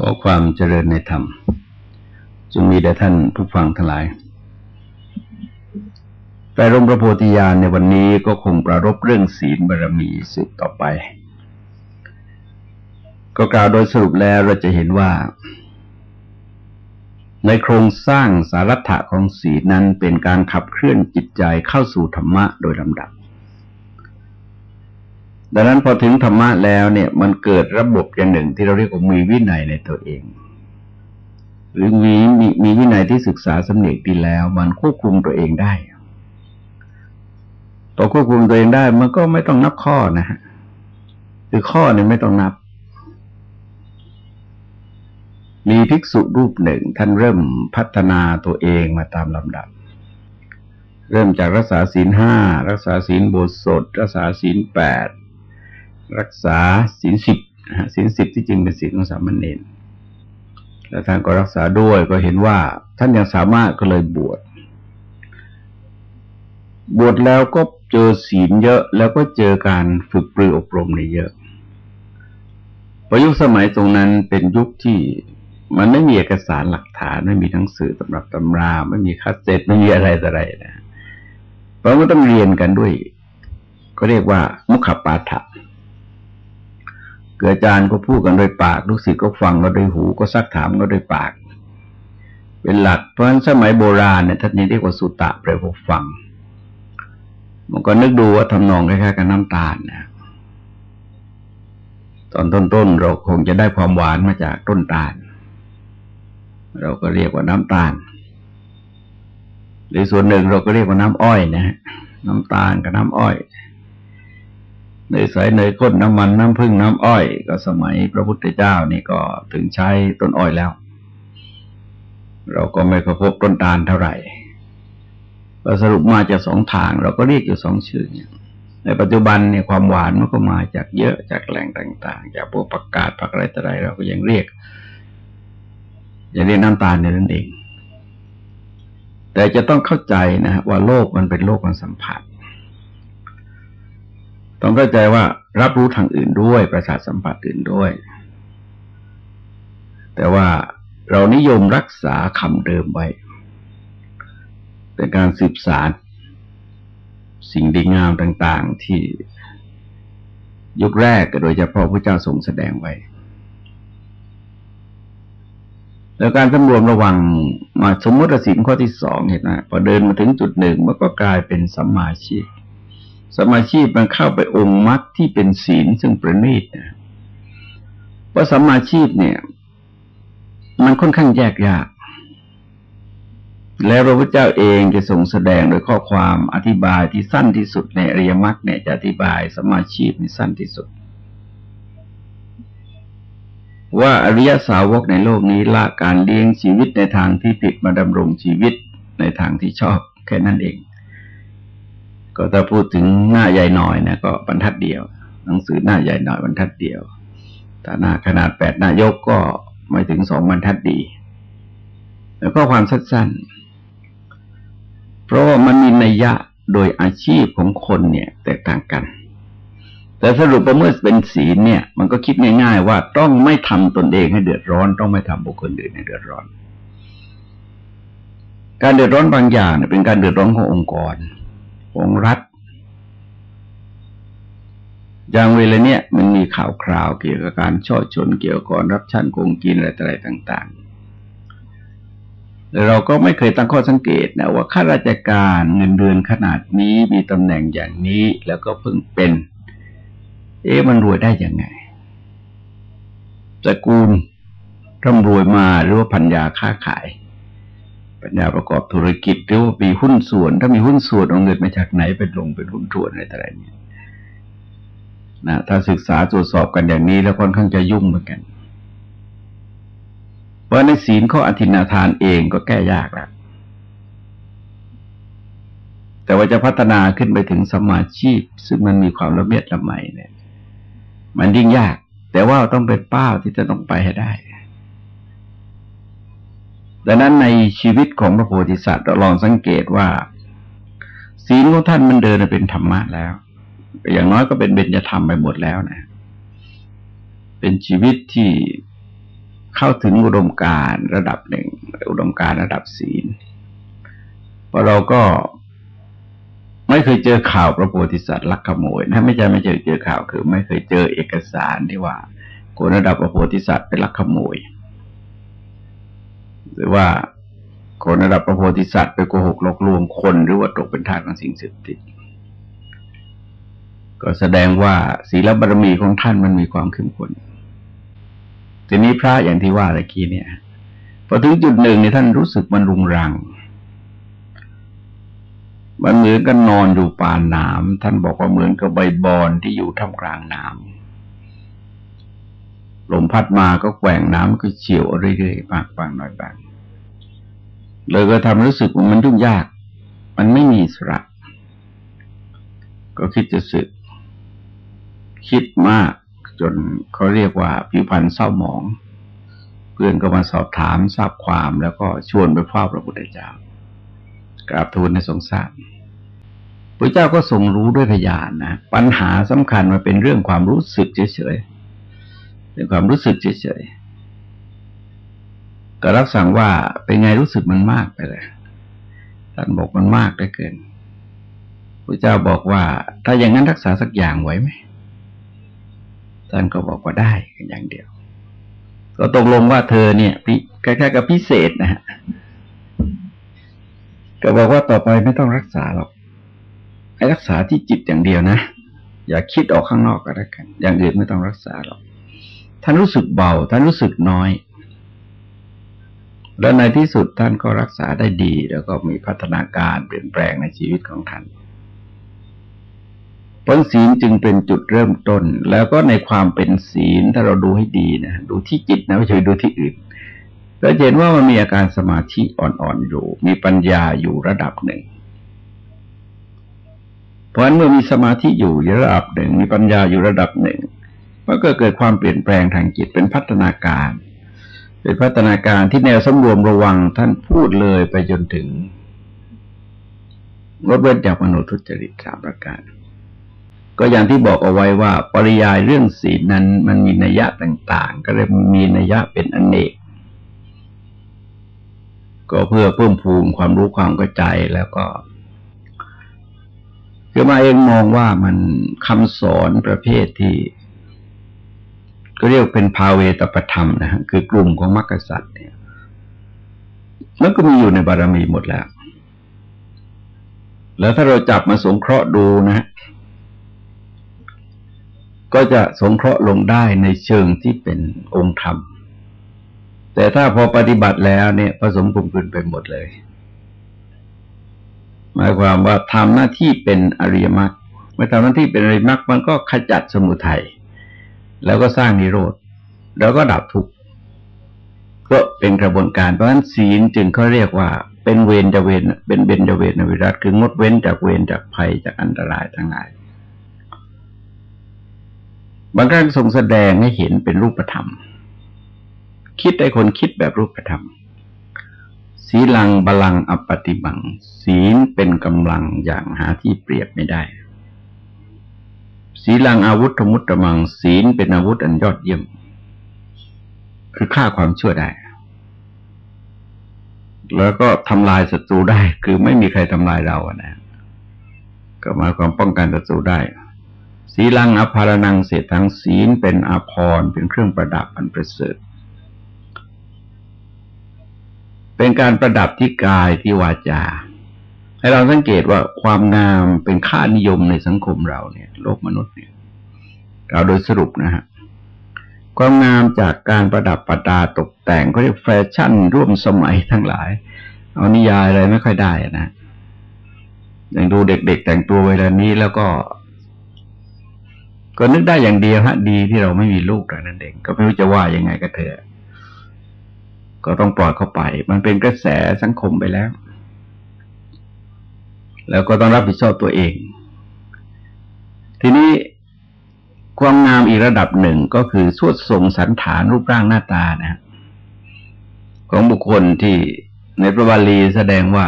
ขอความเจริญในธรรมจงมีแด่ท่านผู้ฟังทั้งหลาย แต่รมพระโพธิญาณในวันนี้ก็คงประรบเรื่องศีลบารมีสืบต่อไป ก็กล่าวโดยสรุปแล้วเราจะเห็นว่า ในโครงสร้างสารัตถะของศีลนั้นเป็นการขับเคลื่อนจิตใจเข้าสู่ธรรมะโดยลำดับ ดังนั้นพอถึงธรรมะแล้วเนี่ยมันเกิดระบบอย่างหนึ่งที่เราเรียกว่ามีวินัยในตัวเอง หรือมีมีมีวินัยที่ศึกษาสำเนียดีแล้ว มันควบคุมตัวเองได้ต่อควบคุมตัวเองได้มันก็ไม่ต้องนับข้อนะฮะคือข้อเนี่ยไม่ต้องนับ มีภิกษุรูปหนึ่งท่านเริ่มพัฒนาตัวเองมาตามลำดับ เริ่มจากรักษาศีลห้ารักษาศีลบทสดรักษาศีลแปด รักษาศีลสิบศีลสิบที่จริงเป็นศีลของสามเณรแล้วท่านก็รักษาด้วยก็เห็นว่าท่านยังสามารถก็เลยบวช บวชแล้วก็เจอศีลเยอะ แล้วก็เจอการฝึกปรืออบรมในเยอะประยุคสมัยตรงนั้นเป็นยุคที่มันไม่มีเอกสารหลักฐานไม่มีหนังสือตำรับตำรา ไม่มีคัสเซ็ตไม่มีอะไรอะไรนะเพราะว่าต้องเรียนกันด้วย ก็เรียกว่ามุขปาฐะ เกิดอาจารย์ก็พูดกันโดยปากลูกศิษย์ก็ฟังก็โดยหูก็ซักถามก็โดยปาก เป็นหลักเพราะฉะนั้นสมัยโบราณเนี่ยท่านนี้เรียกว่าสุตตะแปลว่าฟังมันก็นึกดูว่าทำนองคล้ายๆกับน้ำตาลนะตอนต้นๆเราคงจะได้ความหวานมาจากต้นตาล เราก็เรียกว่าน้ำตาลหรือส่วนหนึ่งเราก็เรียกว่าน้ำอ้อยนะฮะน้ำตาลกับน้ำอ้อย เนยใสเนยข้นน้ำมันน้ำผึ้งน้ำอ้อย ก็สมัยพระพุทธเจ้านี่ก็ถึงใช้ต้นอ้อยแล้ว เราก็ไม่พบต้นตาลเท่าไหร่ก็สรุปมาจากสองทาง เราก็เรียกอยู่สองชื่อในปัจจุบันเนี่ยความหวานมันก็มาจากเยอะจากแหล่งต่าง ๆ จากพวกประกาศผักอะไรต่ออะไรเราก็ยังเรียกอย่างเรียกน้ำตาลในนั้นเอง แต่จะต้องเข้าใจนะว่าโลกมันเป็นโลกของสัมผัส ต้องเข้าใจว่ารับรู้ทางอื่นด้วย ประสาทสัมผัสอื่นด้วย แต่ว่าเรานิยมรักษาคำเดิมไว้เป็นการสืบสารสิ่งดีงามต่าง ๆ ที่ยุคแรกโดยเฉพาะพระเจ้าทรงแสดงไว้ แล้วการสำรวมระวังมาสมมติสินข้อที่สองเห็นไหมพอเดินมาถึงจุดหนึ่งมันก็กลายเป็นสัมมาชีพ สมาชีพมันเข้าไปองค์มรรคที่เป็นศีลซึ่งประณีตนะเพราะสมาชีพเนี่ย มันค่อนข้างแยกยาก แล้วพระพุทธเจ้าเองจะทรงแสดงโดยข้อความอธิบายที่สั้นที่สุดในอริยมรรคเนี่ยจะอธิบายสมาชีพในสั้นที่สุด ว่าอริยสาวกในโลกนี้ละการเลี้ยงชีวิตในทางที่ผิดมาดำรงชีวิตในทางที่ชอบแค่นั้นเอง ก็ถ้าพูดถึงหน้าใหญ่หน่อยนะก็บรรทัดเดียว หนังสือหน้าใหญ่หน่อยบรรทัดเดียวถ้าหน้าขนาดแปดหน้ายกก็ไม่ถึงสองบรรทัดดี แล้วก็ความสั้นๆเพราะว่ามันมีนัยยะโดยอาชีพของคนเนี่ยแตกต่างกัน แต่สรุปว่าเมื่อเป็นศีลเนี่ย มันก็คิดง่ายๆ ว่าต้องไม่ทำตนเองให้เดือดร้อน ต้องไม่ทำบุคคลอื่นให้เดือดร้อน การเดือดร้อนบางอย่างเป็นการเดือดร้อนขององค์กร ของรัฐ อย่างเวลาเนี้ยมันมีข่าวคราวเกี่ยวกับการช่อชนเกี่ยวกับรับชั้นโกงกินอะไรอะไรต่างๆแต่เราก็ไม่เคยตั้งข้อสังเกตนะว่าข้าราชการเงินเดือนขนาดนี้มีตำแหน่งอย่างนี้แล้วก็เพิ่งเป็น เอ๊ะมันรวยได้ยังไงตระกูลร่ำรวยมาหรือว่าพัญญาค้าขาย ปัญญาประกอบธุรกิจหรือว่ามีหุ้นส่วน ถ้ามีหุ้นส่วนเอาเงินมาจากไหนเป็นลงเป็นหุ้นส่วนอะไรต่างๆเนี่ยนะถ้าศึกษาตรวจสอบกันอย่างนี้แล้วค่อนข้างจะยุ่งเหมือนกัน เพราะในศีลข้ออธินาทานเองก็แก้ยากแล้วแต่ว่าจะพัฒนาขึ้นไปถึงสมาชีพ ซึ่งมันมีความละเมียดละไมเนี่ย มันยิ่งยาก แต่ว่าต้องเป็นเป้าที่จะต้องไปให้ได้ ดังนั้นในชีวิตของพระโพธิสัตว์เราลองสังเกตว่า ศีลของท่านมันเดินเป็นธรรมะแล้ว อย่างน้อยก็เป็นเบญจธรรมไปหมดแล้วนะ เป็นชีวิตที่เข้าถึงอุดมการระดับหนึ่ง อุดมการระดับศีลเพราะเราก็ไม่เคยเจอข่าวพระโพธิสัตว์ลักขโมยนะไม่ใช่ไม่เจอเจอข่าวคือ ไม่เคยเจอเอกสารที่ว่าคนระดับพระโพธิสัตว์เป็นลักขโมย หรือว่าคนระดับพระโพธิสัตว์ไปโกหกหลอกลวงคนหรือว่าตกเป็นทาสของสิ่งเสพติด ก็แสดงว่าศีลบารมีของท่านมันมีความเข้มข้นทีนี้พระอย่างที่ว่าตะกี้เนี่ยพอถึงจุดหนึ่งเนี่ยท่านรู้สึกมันรุงรัง มันเหมือนกันนอนอยู่ป่าหน้ำท่านบอกว่าเหมือนกับใบบอนที่อยู่ท่ามกลางหน้ำ ลมพัดมาก็แกว่งน้ำก็เฉียวเรื่อยๆบางบางหน้อยบางเลยก็ทำรู้สึกว่ามันยุ่งยาก มันไม่มีสระก็คิดจะสึก คิดมากจนเขาเรียกว่าผิวพรรณเศร้าหมอง เพื่อนก็มาสอบถามทราบความแล้วก็ชวนไปเฝ้าพระพุทธเจ้ากราบทูลในสงสารพระเจ้าก็ทรงรู้ด้วยพยานนะ ปัญหาสำคัญมาเป็นเรื่องความรู้สึกเฉยๆ เป็นความรู้สึกเฉยๆก็รับสั่งว่าเป็นไงรู้สึกมันมากไปเลยท่านบอกมันมากได้เกินพระเจ้าบอกว่า ถ้าอย่างนั้นรักษาสักอย่างไหวไหมท่านก็บอกว่าได้อย่างเดียว ก็ตกลงว่าเธอเนี่ยใกล้ๆกับพิเศษนะฮะก็บอกว่าต่อไปไม่ต้องรักษาหรอกให้รักษาที่จิตอย่างเดียวนะ อย่าคิดออกข้างนอกก็แล้วกัน อย่างอื่นไม่ต้องรักษาหรอก ท่านรู้สึกเบา ท่านรู้สึกน้อย แล้วในที่สุดท่านก็รักษาได้ดี แล้วก็มีพัฒนาการเปลี่ยนแปลงในชีวิตของท่านผลศีลจึงเป็นจุดเริ่มต้น แล้วก็ในความเป็นศีลถ้าเราดูให้ดีนะ ดูที่จิตนะไม่ใช่ดูที่อื่นเราเห็นว่ามันมีอาการสมาธิอ่อนๆอยู่ มีปัญญาอยู่ระดับหนึ่ง เพราะฉะนั้นเมื่อมีสมาธิอยู่ระดับหนึ่ง มีปัญญาอยู่ระดับหนึ่ง มันก็เกิดความเปลี่ยนแปลงทางจิตเป็นพัฒนาการ เป็นพัฒนาการที่แนวสำรวมระวังท่านพูดเลยไปจนถึงลดเว้นจากมโนทุจริตสามประการ ก็อย่างที่บอกเอาไว้ว่า ปริยายเรื่องศีลนั้น มันมีนัยยะต่างๆ ก็เลยมีนัยยะเป็นอนเนก ก็เพื่อเพิ่มพูนความรู้ความเข้าใจแล้วก็คือมาเองมองว่ามันคำสอนประเภทที่ ก็เรียกเป็นภาเวตประธรรมนะฮะคือกลุ่มของมรรคสัตว์เนี่ยมันก็มีอยู่ในบารมีหมดแล้ว แล้วถ้าเราจับมาสงเคราะห์ดูนะก็จะสงเคราะห์ลงได้ในเชิงที่เป็นองค์ธรรม แต่ถ้าพอปฏิบัติแล้วเนี่ยผสมกลมกลืนไปหมดเลย หมายความว่าทำหน้าที่เป็นอริยมรรคเมื่อทำหน้าที่เป็นอริยมรรคมันก็ขจัดสมุทัย แล้วก็สร้างนิโรธ แล้วก็ดับทุกข์ก็เป็นกระบวนการเพราะฉะนั้นศีลจึงเขาเรียกว่า เป็นเวรจะเวรเป็นเบญจะเวรนวิรัตคืองดเว้นจากเวรจากภัยจากอันตรายทั้งหลายบางครั้งทรงแสดงให้เห็นเป็นรูปธรรม คิดได้คนคิดแบบรูปธรรมสีลังบาลังอปติบัง ศีลเป็นกำลังอย่างหาที่เปรียบไม่ได้ สีลังอาวุธธมุตตมัง ศีลเป็นอาวุธอันยอดเยี่ยม คือฆ่าความชั่วได้ แล้วก็ทำลายศัตรูได้ คือไม่มีใครทำลายเราอะนะก็หมายความป้องกันศัตรูได้สีลังอภารนังเศษทั้งศีลเป็นอาภรณ์เป็นเครื่องประดับอันประเสริฐ เป็นการประดับที่กายที่วาจา ให้เราสังเกตว่าความงามเป็นค่านิยมในสังคมเราเนี่ย โลกมนุษย์เนี่ย เราโดยสรุปนะฮะความงามจากการประดับประดาตกแต่งก็เรียกแฟชั่นร่วมสมัยทั้งหลาย เอานิยายอะไรไม่ค่อยได้นะอย่างดูเด็กๆแต่งตัวเวลานี้แล้วก็ ก็นึกได้อย่างเดียวฮะ ดีที่เราไม่มีลูกแต่นั้นเองก็ไม่รู้จะว่ายังไงก็เถอะก็ต้องปล่อยเข้าไป มันเป็นกระแสสังคมไปแล้ว แล้วก็ต้องรับผิดชอบตัวเอง ทีนี้ความงามอีกระดับหนึ่งก็คือสวดทรงสันฐานรูปร่างหน้าตานะของบุคคลที่ในพระบาลีแสดงว่า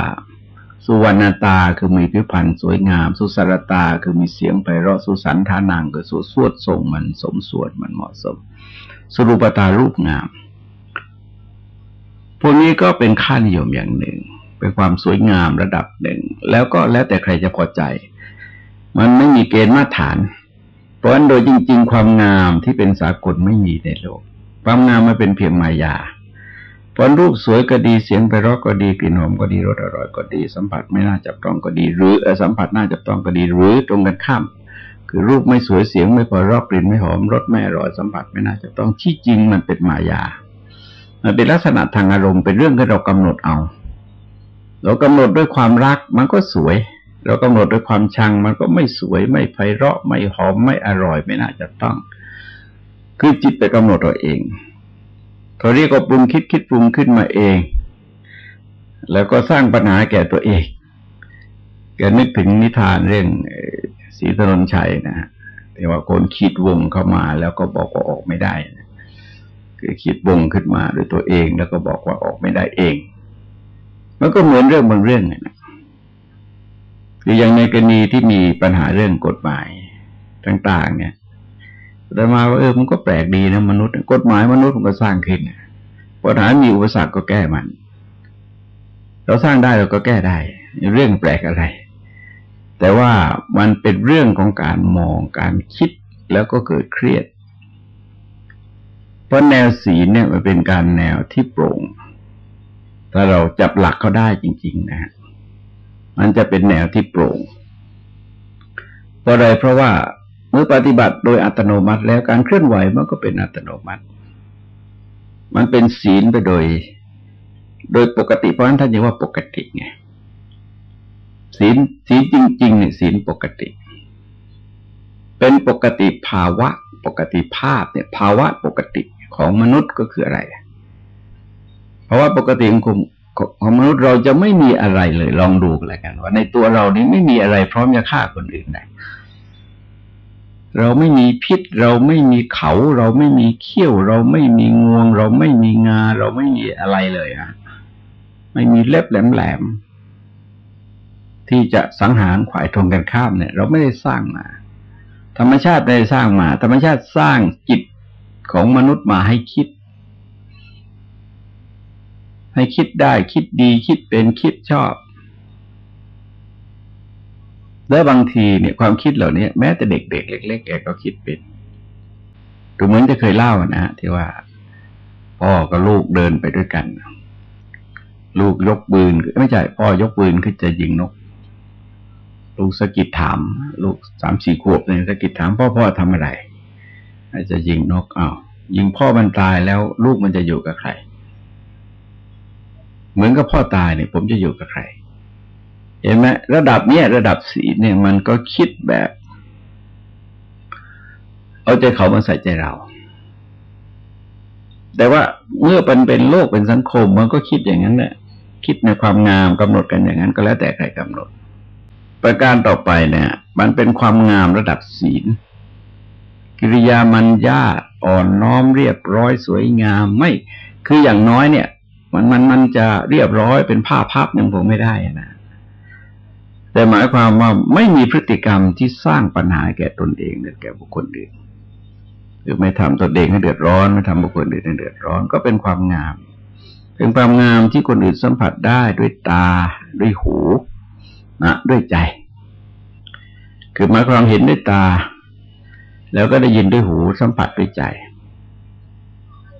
สุวรรณตาคือมีผิวพรรณสวยงาม สุสารตาคือมีเสียงไพเราะสุสันทานังคือสุสวดทรงมันสมส่วนมันเหมาะสม สรุปตารูปงาม พวกนี้ก็เป็นค่านิยมอย่างหนึ่ง เป็นความสวยงามระดับหนึ่ง แล้วก็แล้วแต่ใครจะพอใจ มันไม่มีเกณฑ์มาตรฐาน เพราะฉะนั้นโดยจริง ๆ ความงามที่เป็นสากลไม่มีในโลก ความงามมันเป็นเพียงมายาเพราะรูปสวยก็ดีเสียงไพเราะก็ดีกลิ่นหอมก็ดีรสอร่อยก็ดี สัมผัสไม่น่าจับต้องก็ดี หรือสัมผัสน่าจับต้องก็ดี หรือตรงกันข้ามคือรูปไม่สวยเสียงไม่พอรอบกลิ่นไม่หอมรสไม่อร่อยสัมผัสไม่น่าจะต้องที่จริงมันเป็นมายา มันเป็นลักษณะทางอารมณ์เป็นเรื่องที่เรากำหนดเอา เรากำหนดด้วยความรักมันก็สวย เรากำหนดด้วยความชัง มันก็ไม่สวย ไม่ไพเราะ ไม่หอมไม่อร่อยไม่น่าจะต้อง คือจิตไปกำหนดตัวเองเขาเรียกว่าปรุงคิดคิดปรุงขึ้นมาเอง แล้วก็สร้างปัญหาแก่ตัวเองแกนึกถึงนิทานเรื่องศรีถนนชัยนะแต่ว่าคนคิดวงเข้ามาแล้วก็บอกว่าออกไม่ได้นะคือคิดวงขึ้นมาด้วยตัวเองแล้วก็บอกว่าออกไม่ได้เอง มันก็เหมือนเรื่องบางเรื่องนะคืออย่างในกรณีที่มีปัญหาเรื่องกฎหมายต่าง ๆ เนี่ย แต่มาว่าเออมันก็แปลกดีนะมนุษย์ กฎหมายมนุษย์มันก็สร้างขึ้นปัญหามีอุปสรรคก็แก้มัน เราสร้างได้เราก็แก้ได้ เรื่องแปลกอะไร แต่ว่ามันเป็นเรื่องของการมองการคิดแล้วก็เกิดเครียด เพราะแนวสีเนี่ยมันเป็นการแนวที่โปร่ง ถ้าเราจับหลักเขาได้จริง ๆนะมันจะเป็นแนวที่โปร่งเพราะอะไรเพราะว่าเมื่อปฏิบัติโดยอัตโนมัติแล้วการเคลื่อนไหวมันก็เป็นอัตโนมัติ มันเป็นศีลไปโดย โดยปกติเพราะฉะนั้นท่านจะว่าปกติไงศีลศีลจริงๆเนี่ยศีลปกติ เป็นปกติภาวะ ปกติภาพเนี่ย ภาวะปกติของมนุษย์ก็คืออะไร เพราะว่าปกติของของมนุษย์เราจะไม่มีอะไรเลย ลองดูกันแล้วกัน ว่าในตัวเรานี้ไม่มีอะไรพร้อมจะฆ่าคนอื่นได้เราไม่มีพิษ เราไม่มีเขา เราไม่มีเขี้ยว เราไม่มีงวง เราไม่มีงา เราไม่มีอะไรเลยอะไม่มีเล็บแหลมๆที่จะสังหารขวายตรงกันข้ามเนี่ย เราไม่ได้สร้างมา ธรรมชาติไม่ได้สร้างมา ธรรมชาติสร้างจิตของมนุษย์มาให้คิด ให้คิดได้คิดดีคิดเป็นคิดชอบ แล้วบางทีเนี่ยความคิดเหล่านี้แม้แต่เด็กๆเล็กๆแกก็คิดเป็นดูเหมือนจะเคยเล่านะที่ว่าพ่อกับลูกเดินไปด้วยกัน ลูกยกปืนไม่ใช่พ่อยกปืนขึ้นจะยิงนก ลูกสกิดถาม ลูกสามสี่ขวบเนี่ยสกิดถามพ่อพ่อทำอะไรอาจจะยิงนกอ้าวยิงพ่อมันตายแล้วลูกมันจะอยู่กับใคร เหมือนกับพ่อตายเนี่ยผมจะอยู่กับใคร เห็นไหมระดับเนี้ยระดับสีเนี่ยมันก็คิดแบบ เอาใจเขามาใส่ใจเรา แต่ว่าเมื่อมันเป็นโลกเป็นสังคมมันก็คิดอย่างนั้นแหละคิดในความงามกำหนดกันอย่างนั้นก็แล้วแต่ใครกำหนด ประการต่อไปเนี่ย มันเป็นความงามระดับศีล กิริยามันญาอ่อนน้อมเรียบร้อยสวยงามไม่ คืออย่างน้อยเนี่ย มันมันมันจะเรียบร้อยเป็นผ้าพับยังผมไม่ได้นะแต่หมายความว่าไม่มีพฤติกรรมที่สร้างปัญหาแก่ตนเองหรือแก่บุคคลอื่นคือไม่ทำตนเองให้เดือดร้อนไม่ทำบุคคลอื่นให้เดือดร้อนก็เป็นความงาม เป็นความงามที่คนอื่นสัมผัสได้ด้วยตาด้วยหูนะด้วยใจ คือหมายความเห็นด้วยตา แล้วก็ได้ยินด้วยหูสัมผัสด้วยใจ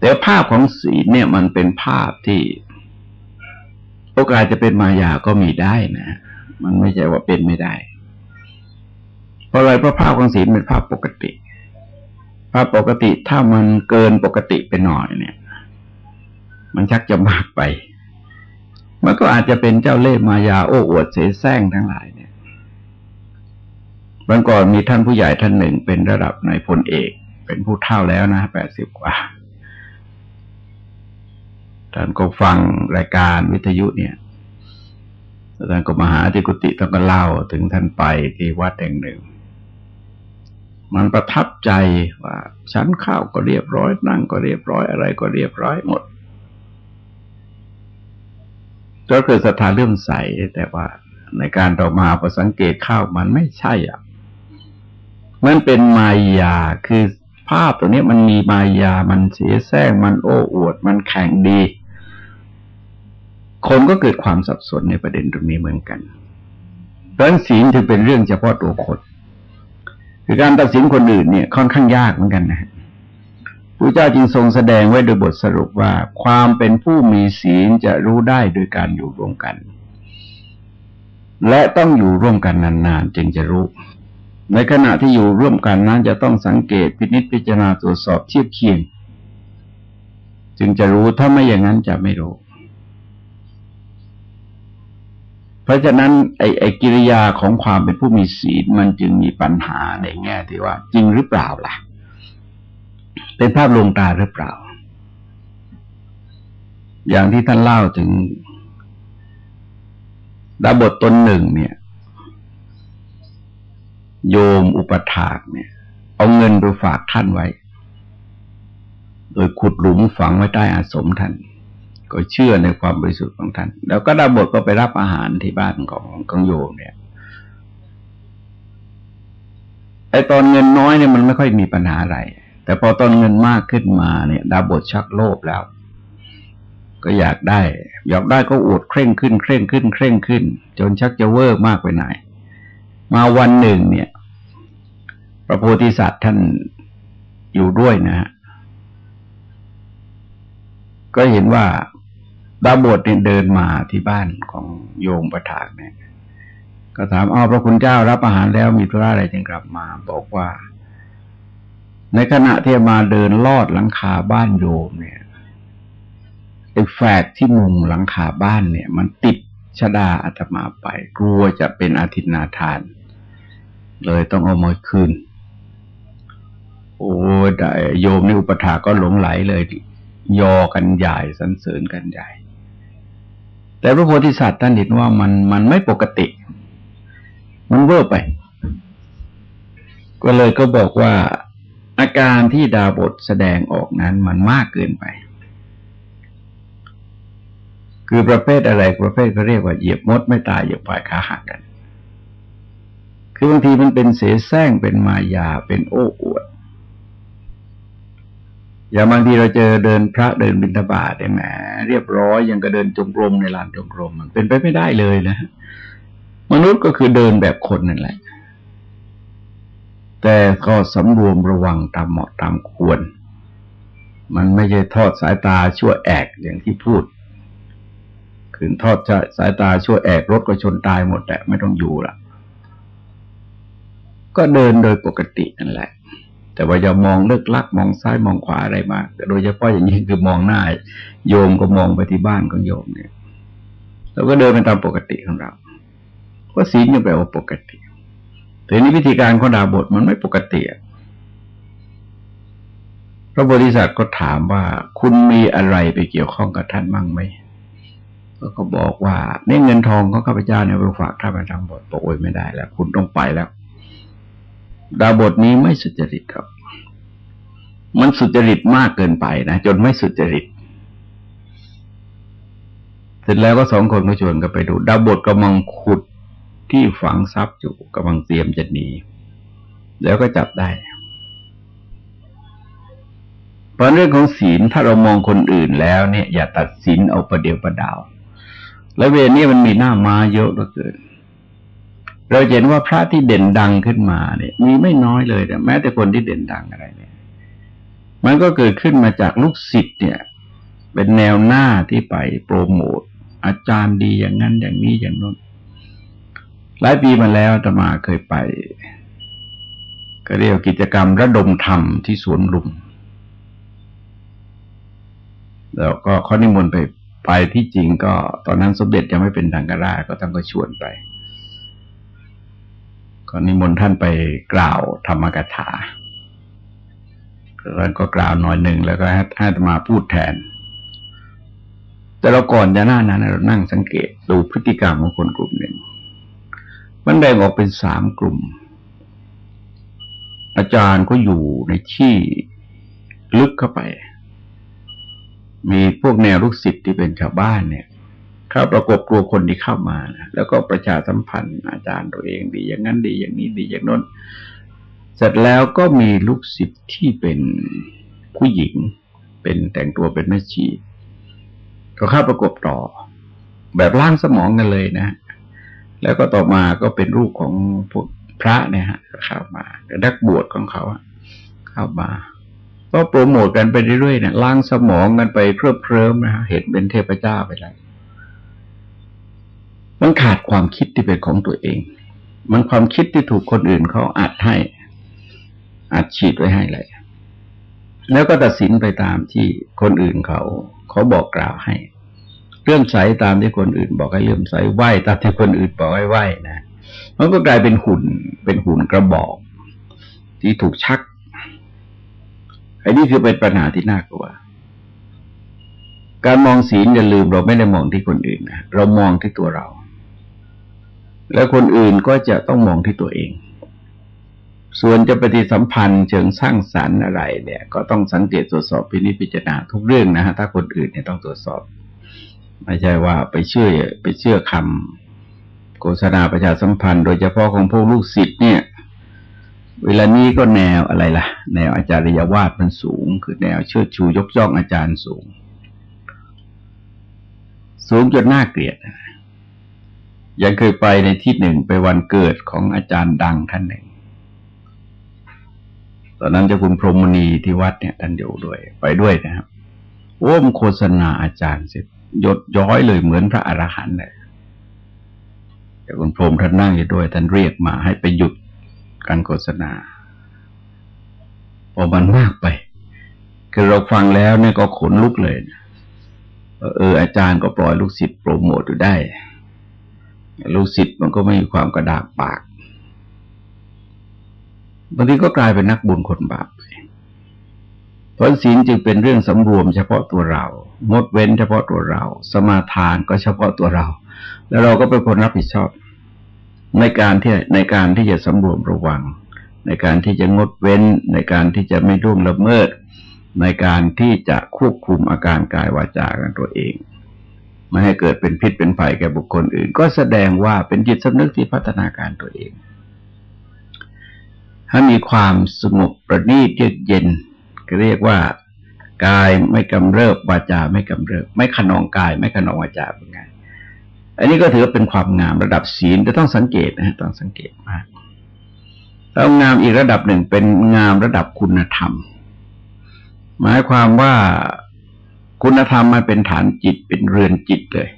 แต่ภาพของสีเนี่ยมันเป็นภาพที่โอกาสจะเป็นมายาก็มีได้นะ มันไม่ใช่ว่าเป็นไม่ได้ เพราะอะไรเพราะภาพของสีเป็นภาพปกติ ภาพปกติถ้ามันเกินปกติไปหน่อยเนี่ย มันชักจะมากไป มันก็อาจจะเป็นเจ้าเล่ห์มายาโอ้อวดเสแสร้งทั้งหลายเนี่ยวันก่อนมีท่านผู้ใหญ่ท่านหนึ่งเป็นระดับนายพลเอก เป็นผู้เท่าแล้วนะแปดสิบกว่า ท่านก็ฟังรายการวิทยุเนี่ยท่านก็มาหาที่กุฏิท่านก็เล่าถึงท่านไปที่วัดแห่งหนึ่ง มันประทับใจว่าชั้นข้าวก็เรียบร้อย นั่งก็เรียบร้อยอะไรก็เรียบร้อยหมดก็เกิดศรัทธาเลื่อมใสแต่ว่าในการต่อมาพอสังเกตข้าวมันไม่ใช่อะ มันเป็นมายาคือภาพตัวนี้มันมีมายา มันเสียแซงมันโอ้อวด มันแข่งดี คนก็เกิดความสับสนในประเด็นตรงนี้เหมือนกันเพราะฉะนั้นศีลจึงเป็นเรื่องเฉพาะตัวคนคือการตัดสินคนอื่นเนี่ยค่อนข้างยากเหมือนกันนะพระเจ้าจึงทรงแสดงไว้โดยบทสรุปว่า ความเป็นผู้มีศีลจะรู้ได้โดยการอยู่ร่วมกัน และต้องอยู่ร่วมกันนานๆจึงจะรู้ ในขณะที่อยู่ร่วมกันนั้น จะต้องสังเกตพินิจพิจารณาตรวจสอบเทียบเคียง จึงจะรู้ถ้าไม่อย่างนั้นจะไม่รู้ เพราะฉะนั้นไอ้ไอกิริยาของความเป็นผู้มีศีลมันจึงมีปัญหาในแง่ที่ว่า จริงหรือเปล่าล่ะ เป็นภาพลวงตาหรือเปล่า อย่างที่ท่านเล่าถึงดาบทตนหนึ่งเนี่ย โยมอุปถากเนี่ย เอาเงินไปฝากท่านไว้ โดยขุดหลุมฝังไว้ใต้อาสมท่าน ก็เชื่อในความบริสุทธิ์ของท่าน แล้วก็ดาบทก็ไปรับอาหารที่บ้านของของโยมเนี่ยไอตอนเงินน้อยเนี่ยมันไม่ค่อยมีปัญหาอะไร แต่พอตอนเงินมากขึ้นมาเนี่ย ดาบทชักโลภแล้ว ก็อยากได้ อยากได้ก็อวดเคร่งขึ้นเคร่งขึ้นเคร่งขึ้น จนชักจะเวอร์มากไปไหนมาวันหนึ่งเนี่ย พระโพธิสัตว์ท่านอยู่ด้วยนะฮะก็เห็นว่า ดาบทเนี่ยเดินมาที่บ้านของโยมประถากเนี่ย ก็ถามอ้าวพระคุณเจ้ารับอาหารแล้วมีธุระอะไรจึงกลับมา บอกว่า ในขณะที่มาเดินลอดหลังคาบ้านโยมเนี่ยไอ้แฝดที่มุงหลังคาบ้านเนี่ย มันติดชดาอาตมาไป กลัวจะเป็นอาทิตนาทาน เลยต้องเอามาคืนโอ้ได้โยมในอุปถาก็หลงไหลเลยยอกันใหญ่สันเสริญกันใหญ่ แต่พระโพธิสัตว์ท่านเห็นว่ามันมันไม่ปกติ มันเวอร์ไป ก็เลยก็บอกว่าอาการที่ดาบทแสดงออกนั้นมันมากเกินไป คือประเภทอะไรประเภทเขาเรียกว่าเหยียบมดไม่ตายเหยียบปลายขาหักกัน คือบางทีมันเป็นเสแสร้งเป็นมายาเป็นโอ้อวด อย่างบางทีเราเจอเดินพระเดินบิณฑบาตได้แหมเรียบร้อยยังก็เดินจงกรมในลานจงกรมมันเป็นไปไม่ได้เลยนะ มนุษย์ก็คือเดินแบบคนนั่นแหละ แต่ก็สำรวมระวังตามเหมาะตามควร มันไม่ใช่ทอดสายตาชั่วแอกอย่างที่พูดขืนทอดสายตาชั่วแอกรถก็ชนตายหมดแต่ไม่ต้องอยู่ละก็เดินโดยปกตินั่นแหละ แต่ว่าอย่ามองเลิกลักมองซ้ายมองขวาอะไรมากแต่โดยเฉพาะอย่างนี้คือมองหน้าโยมก็มองไปที่บ้านของโยมเนี่ยเราก็เดินไปตามปกติของเราก็ศีลยังแปลว่าปกติแต่นี้วิธีการของดาบทมันไม่ปกติพระบริษัทก็ถามว่าคุณมีอะไรไปเกี่ยวข้องกับท่านมั่งไหมก็บอกว่าเนี่ยเงินทองของข้าพเจ้าเนี่ยไปฝากท่านไปทำบทบอกโอ้ยไม่ได้แล้ว คุณต้องไปแล้ว ดาบทนี้ไม่สุจริตครับ มันสุจริตมากเกินไปนะจนไม่สุจริต เสร็จแล้วก็สองคนก็ชวนกันไปดู ดาบทกำลังขุดที่ฝังทรัพย์อยู่กำลังเตรียมจะหนีแล้วก็จับได้เพราะเรื่องของศีลถ้าเรามองคนอื่นแล้วเนี่ย อย่าตัดสินเอาประเดียวประดาว และเวรนี้มันมีหน้ามาเยอะเหลือเกิน เราเห็นว่าพระที่เด่นดังขึ้นมาเนี่ย มีไม่น้อยเลยแต่แม้แต่คนที่เด่นดังอะไรเนี่ย มันก็เกิดขึ้นมาจากลูกศิษย์เนี่ย เป็นแนวหน้าที่ไปโปรโมทอาจารย์ดีอย่างนั้นอย่างนี้อย่างนู้นหลายปีมาแล้วตมาเคยไป ก็เรียกกิจกรรมระดมธรรมที่สวนลุมแล้วก็ข้อนิมนต์ไปไปที่จริงก็ตอนนั้นสมเด็จยังไม่เป็นทางการาก็ต้องก็ชวนไป ก็นิมนต์ท่านไปกล่าวธรรมกถาท่านก็กล่าวหน่อยหนึ่งแล้วก็ให้ให้มาพูดแทน แต่เราก่อนจะหน้านั้นเรานั่งสังเกตดูพฤติกรรมของคนกลุ่มหนึ่ง มันแบ่งออกเป็นสามกลุ่ม อาจารย์ก็อยู่ในที่ลึกเข้าไป มีพวกแนวลูกศิษย์ที่เป็นชาวบ้านเนี่ย เข้าประกบกลัวคนที่เข้ามานะแล้วก็ประชาสัมพันธ์อาจารย์ตัวเองดีอย่างนั้นดีอย่างนี้ดีอย่างนั้นเสร็จแล้วก็มีลูกศิษย์ที่เป็นผู้หญิง เป็นแต่งตัวเป็นแม่ชีก็เข้าประกบต่อ แบบล้างสมองกันเลยนะ แล้วก็ต่อมาก็เป็นรูปของพวกพระเนี่ยฮะเข้ามานักบวชของเขาเข้ามาก็โปรโมทกันไปเรื่อยๆเนี่ยล้างสมองกันไปเคลิบเคลิ้มนะฮะเห็นเป็นเทพเจ้าไปแล้ว มันขาดความคิดที่เป็นของตัวเอง มันความคิดที่ถูกคนอื่นเขาอัดให้อัดฉีดไว้ให้เลยแล้วก็ตัดสินไปตามที่คนอื่นเขาเขาบอกกล่าวให้เลื่อมใสตามที่คนอื่น บอกให้เลื่อมใสไหวตามที่คนอื่นบอกให้ไหวนะมันก็กลายเป็นหุ่นเป็นหุ่นกระบอก ที่ถูกชักไอ้นี่คือเป็นปัญหาที่น่ากลัวการมองศีลอย่าลืมเราไม่ได้มองที่คนอื่นนะเรามองที่ตัวเรา แล้วคนอื่นก็จะต้องมองที่ตัวเอง ส่วนจะปฏิสัมพันธ์เชิงสร้างสรรค์อะไรเนี่ย ก็ต้องสังเกตตรวจสอบพินิจพิจารณาทุกเรื่องนะฮะถ้าคนอื่นเนี่ยต้องตรวจสอบ ไม่ใช่ว่าไปเชื่อไปเชื่อคำโฆษณาประชาสัมพันธ์ โดยเฉพาะของพวกลูกศิษย์เนี่ย เวลานี้ก็แนวอะไรล่ะ แนวอาจารย์วาดมันสูง คือแนวเชิดชูยกย่องอาจารย์สูง สูงจนน่าเกลียด ยังเคยไปในที่หนึ่งไปวันเกิดของอาจารย์ดังท่านหนึ่ง ตอนนั้นเจ้าคุณพรหมณีที่วัดเนี่ยท่านอยู่ด้วย ไปด้วยนะครับโอ้มโฆษณาอาจารย์สร็จยดย้อยเลยเหมือนพระอรหันต์เลยแต่คุณพรหมท่านนั่งอยู่ด้วย ท่านเรียกมาให้ไปหยุดการโฆษณาพอมันมากไป คือเราฟังแล้วเนี่ยก็ขนลุกเลยนะเอออาจารย์ก็ปล่อยลูกศิษย์โปรโมทอยู่ได้ ลูกศิษย์มันก็ไม่มีความกระดากปากบางทีก็กลายเป็นนักบุญคนบาปไปเพราะศีลจึงเป็นเรื่องสำรวมเฉพาะตัวเรา งดเว้นเฉพาะตัวเรา สมาทานก็เฉพาะตัวเรา แล้วเราก็เป็นคนรับผิดชอบ ในการที่ในการที่จะสำรวมระวัง ในการที่จะงดเว้น ในการที่จะไม่ร่วงละเมิด ในการที่จะควบคุมอาการกายวาจากันตัวเอง ไม่ให้เกิดเป็นพิษเป็นภัยแก่บุคคลอื่น ก็แสดงว่าเป็นจิตสำนึกที่พัฒนาการตัวเอง ถ้ามีความสงบประณีตเยือกเย็นก็เรียกว่ากายไม่กำเริบวาจาไม่กำเริบ ไม่ขนองกาย ไม่ขนองวาจาเป็นไงอันนี้ก็ถือเป็นความงามระดับศีลจะต้องสังเกตนะต้องสังเกตมากแล้วงามอีกระดับหนึ่งเป็นงามระดับคุณธรรม หมายความว่า คุณธรรมมันเป็นฐานจิตเป็นเรือนจิตเลย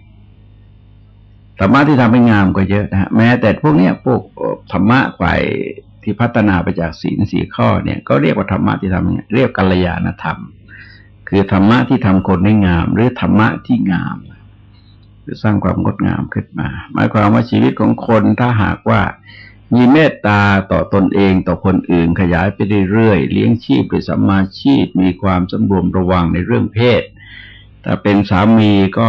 ธรรมะที่ทำให้งามก็เยอะนะฮะแม้แต่พวกเนี้ยพวกธรรมะฝ่ายที่พัฒนาไปจากศีลสี่ข้อเนี่ย ก็เรียกว่าธรรมะที่ทำเรียกกัลยาณธรรม คือธรรมะที่ทำคนให้งาม หรือธรรมะที่งาม หรือสร้างความงดงามขึ้นมา หมายความว่าชีวิตของคนถ้าหากว่ามีเมตตาต่อตนเองต่อคนอื่นขยายไปเรื่อยๆเลี้ยงชีพด้วยสัมมาชีพมีความสำรวมระวังในเรื่องเพศ ถ้าเป็นสามีก็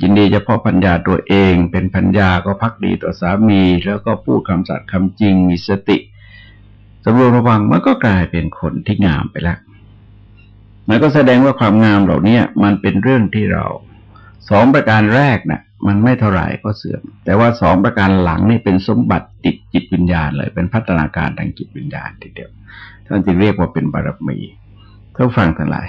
ยินดีเฉพาะพัญญาตัวเอง เป็นพัญญาก็พักดีต่อสามี แล้วก็พูดคำสัตย์คำจริงมีสติสำรวมระวังมันก็กลายเป็นคนที่งามไปแล้วมันก็แสดงว่าความงามเหล่านี้มันเป็นเรื่องที่เราสองประการแรกนะ่ะ มันไม่เท่าไหร่ก็เสื่อม แต่ว่าสองประการหลังนี่เป็นสมบัติติดจิตวิญญาณเลย เป็นพัฒนาการทางจิตวิญญาณทีเดียวท่านจึงเรียกว่าเป็นบารมีท่านฟังทั้งหลาย